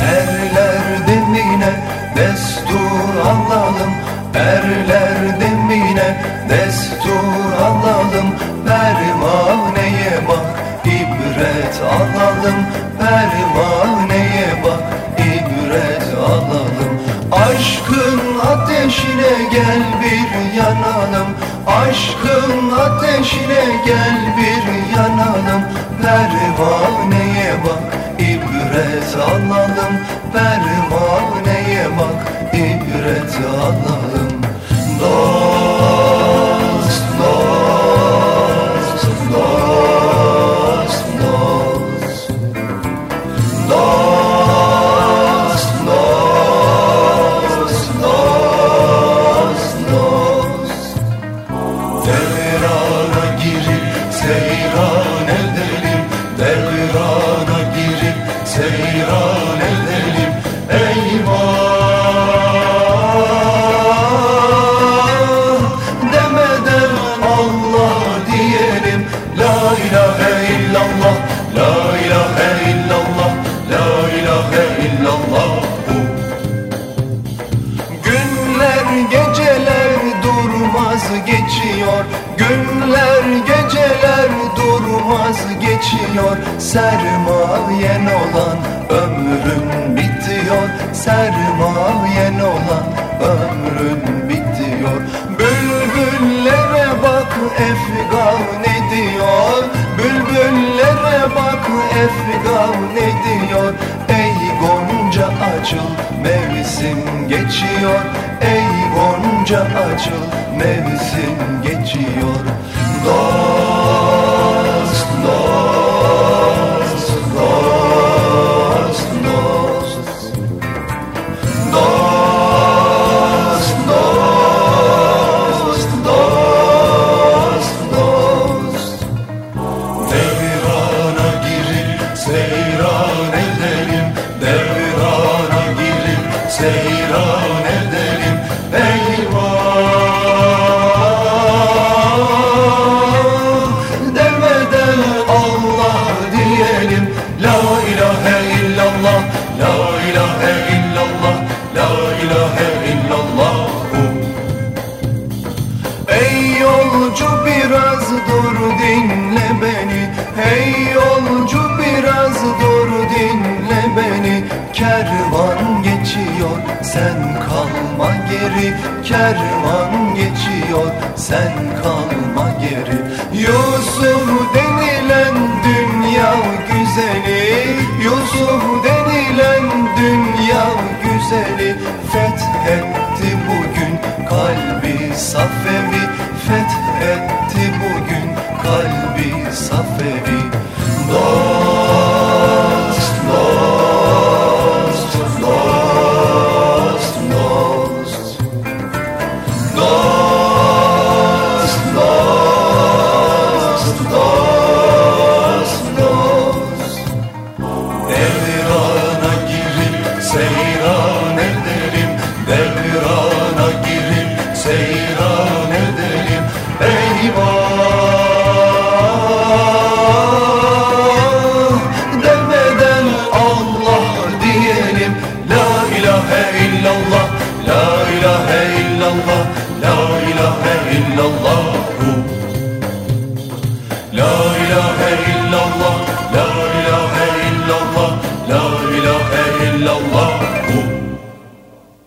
Erler demine destur alalım. Erler demine destur alalım. Pervaneye bak ibret alalım. Pervaneye bak ibret alalım. Aşkın ateşine gel bir yanalım. Aşkın ateşine gel bir yanalım. Pervaneye bak ibret alalım Pervaneye bak. İbret alalım Dost, dost, dost, dost. Dost, dost, dost, dost. Devrana girip seyran geceler durmaz geçiyor. Günler geceler durmaz geçiyor Sermayen olan ömrün bitiyor. Sermayen olan ömrün bitiyor. Bülbüllere bak efgan ediyor. Bülbüllere bak efgan ediyor. Ey Gonca açıl mevsim geçiyor. Ey Gonca açıl mevsim geçiyor girip seyran geçiyor. Sen kalma geri Kervan geçiyor. Sen kalma geri. Yusuf denilen dünya güzeli. Yusuf denilen dünya güzeli. Fethetti bugün kalbi safevi. Fethetti bugün kalbi safevi